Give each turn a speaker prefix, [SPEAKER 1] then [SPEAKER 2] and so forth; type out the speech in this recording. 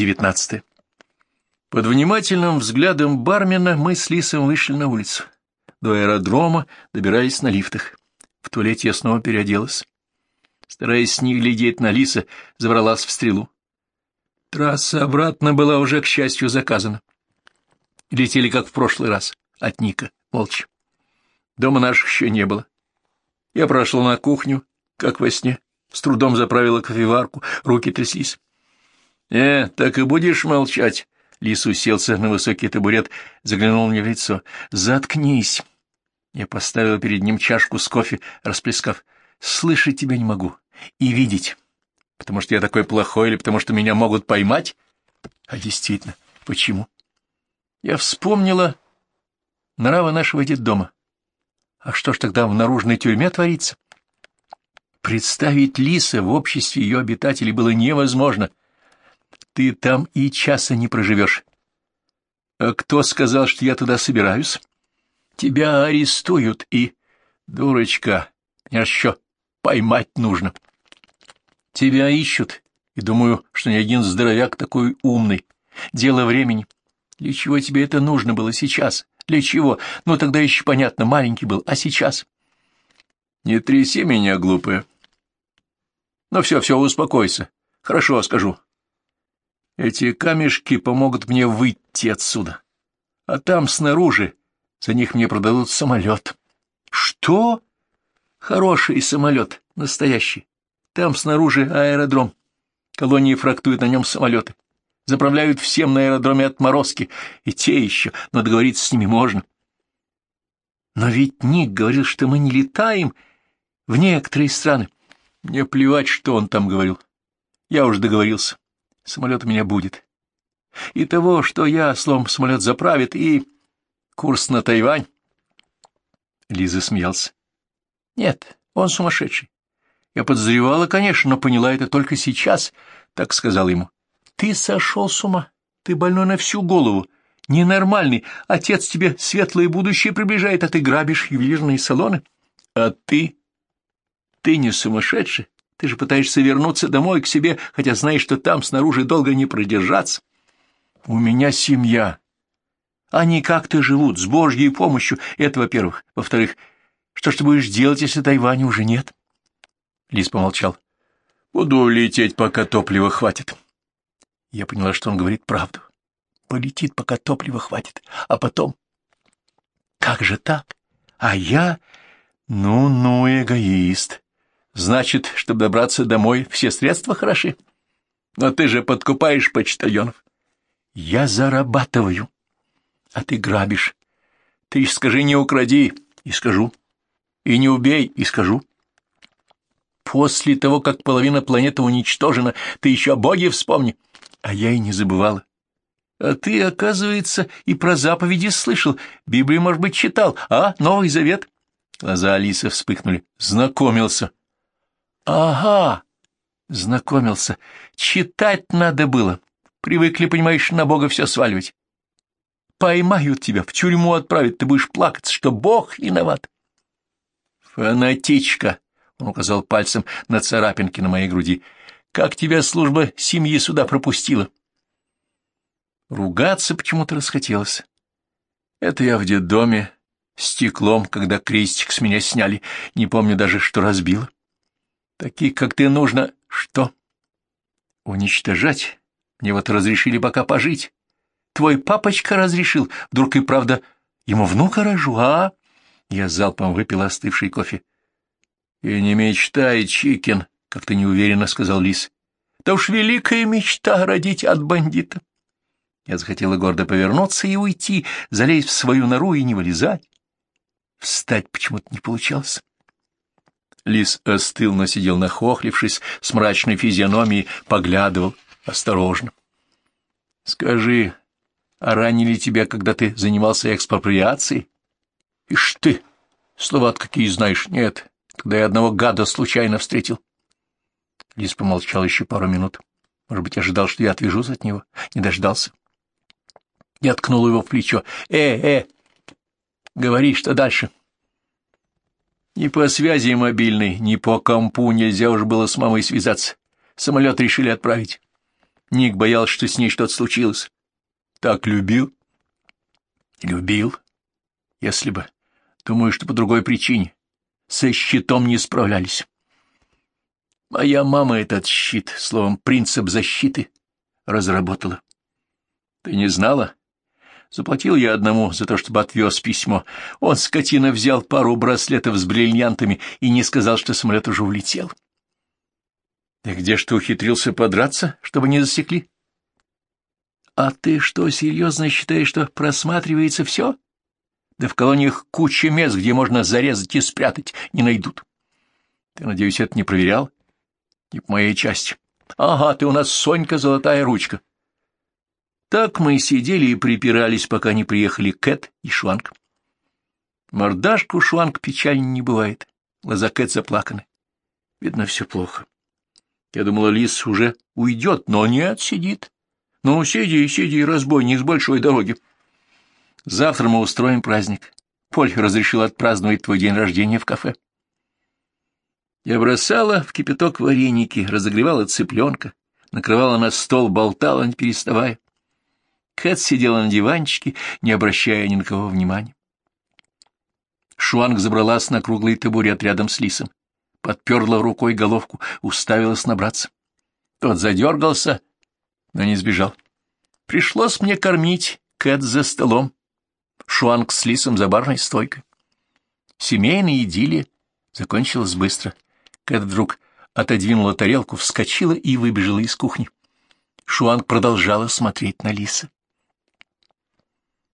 [SPEAKER 1] 19. Под внимательным взглядом бармена мы с Лисом вышли на улицу. До аэродрома добирались на лифтах. В туалете я снова переоделась. Стараясь не глядеть на Лиса, забралась в стрелу. Трасса обратно была уже, к счастью, заказана. Летели, как в прошлый раз, от Ника, молча. Дома наших еще не было. Я прошла на кухню, как во сне, с трудом заправила кофеварку, руки тряслись. «Э, так и будешь молчать?» Лис уселся на высокий табурет, заглянул мне в лицо. «Заткнись!» Я поставила перед ним чашку с кофе, расплескав. «Слышать тебя не могу и видеть, потому что я такой плохой или потому что меня могут поймать?» «А действительно, почему?» Я вспомнила нравы нашего детдома. А что ж тогда в наружной тюрьме творится? Представить Лиса в обществе ее обитателей было невозможно. Ты там и часа не проживешь. А кто сказал, что я туда собираюсь? Тебя арестуют и... Дурочка, меня еще поймать нужно. Тебя ищут, и думаю, что ни один здоровяк такой умный. Дело времени. Для чего тебе это нужно было сейчас? Для чего? Ну, тогда еще понятно, маленький был, а сейчас? Не тряси меня, глупая. Ну, все, все, успокойся. Хорошо, скажу. Эти камешки помогут мне выйти отсюда. А там, снаружи, за них мне продадут самолет. Что? Хороший самолет, настоящий. Там снаружи аэродром. Колонии фрактуют на нем самолеты. Заправляют всем на аэродроме отморозки. И те еще, но договориться с ними можно. Но ведь Ник говорил, что мы не летаем в некоторые страны. Мне плевать, что он там говорил. Я уже договорился. Самолет у меня будет. И того, что я, слом, самолет заправит, и курс на Тайвань. Лиза смеялся. Нет, он сумасшедший. Я подозревала, конечно, но поняла это только сейчас, так сказал ему. Ты сошел с ума. Ты больной на всю голову. Ненормальный. Отец тебе светлое будущее приближает, а ты грабишь ювелирные салоны. А ты? Ты не сумасшедший. Ты же пытаешься вернуться домой к себе, хотя знаешь, что там снаружи долго не продержаться. У меня семья. Они как-то живут, с Божьей помощью. Это, во-первых. Во-вторых, что ж ты будешь делать, если Тайваня уже нет? Лис помолчал. Буду лететь, пока топлива хватит. Я поняла, что он говорит правду. Полетит, пока топлива хватит. А потом... Как же так? А я... Ну-ну, эгоист. Значит, чтобы добраться домой, все средства хороши. Но ты же подкупаешь почтальонов. Я зарабатываю, а ты грабишь. Ты скажи, не укради, и скажу. И не убей, и скажу. После того, как половина планеты уничтожена, ты еще о Боге вспомни. А я и не забывала. А ты, оказывается, и про заповеди слышал. Библию, может быть, читал. А, Новый Завет? Глаза Алисы вспыхнули. Знакомился. Ага, знакомился. Читать надо было. Привыкли, понимаешь, на Бога все сваливать. Поймают тебя, в тюрьму отправят, ты будешь плакаться, что Бог виноват. Фанатичка, он указал пальцем на царапинки на моей груди. Как тебя служба семьи сюда пропустила? Ругаться почему-то расхотелось. Это я в детдоме, стеклом, когда крестик с меня сняли, не помню даже, что разбила. Таких, как ты, нужно... Что? Уничтожать? Мне вот разрешили пока пожить. Твой папочка разрешил. Вдруг и правда ему внука рожу, а? Я залпом выпил остывший кофе. — И не мечтай, Чикин, — как-то неуверенно сказал Лис. — Да уж великая мечта родить от бандита. Я захотела гордо повернуться и уйти, залезть в свою нору и не вылезать. Встать почему-то не получалось. Лис остыл, но сидел нахохлившись, с мрачной физиономией, поглядывал осторожно. — Скажи, а ранили тебя, когда ты занимался экспроприацией? — Ишь ты! Слова какие знаешь. Нет, когда я одного гада случайно встретил. Лис помолчал еще пару минут. Может быть, ожидал, что я отвяжусь от него. Не дождался. Я ткнул его в плечо. «Э, э! Говори, что дальше?» Ни по связи мобильной, ни по компу нельзя уж было с мамой связаться. Самолет решили отправить. Ник боялся, что с ней что-то случилось. Так любил? Любил. Если бы. Думаю, что по другой причине. Со щитом не справлялись. Моя мама этот щит, словом, принцип защиты, разработала. Ты не знала? Заплатил я одному за то, чтобы отвез письмо. Он, скотина, взял пару браслетов с бриллиантами и не сказал, что самолет уже улетел. И где ж ты ухитрился подраться, чтобы не засекли? А ты что, серьезно считаешь, что просматривается все? Да в колониях куча мест, где можно зарезать и спрятать, не найдут. Ты, надеюсь, это не проверял? Не по моей части. Ага, ты у нас Сонька золотая ручка. Так мы сидели и припирались, пока не приехали Кэт и Шуанг. Мордашку Шуанг печально не бывает. Глаза Кэт заплаканы. Видно, все плохо. Я думала, Лис уже уйдет, но нет, сидит. Ну, сиди, сиди, разбойник с большой дороги. Завтра мы устроим праздник. Поль разрешил отпраздновать твой день рождения в кафе. Я бросала в кипяток вареники, разогревала цыпленка, накрывала на стол, болтала, не переставая. Кэт сидела на диванчике, не обращая ни на кого внимания. Шуанг забралась на круглый табурет рядом с лисом, подперла рукой головку, уставилась на братца. Тот задергался, но не сбежал. Пришлось мне кормить Кэт за столом, Шуанг с Лисом за барной стойкой. Семейная идиллия закончилась быстро. Кэт вдруг отодвинула тарелку, вскочила и выбежала из кухни. Шуанг продолжала смотреть на Лиса.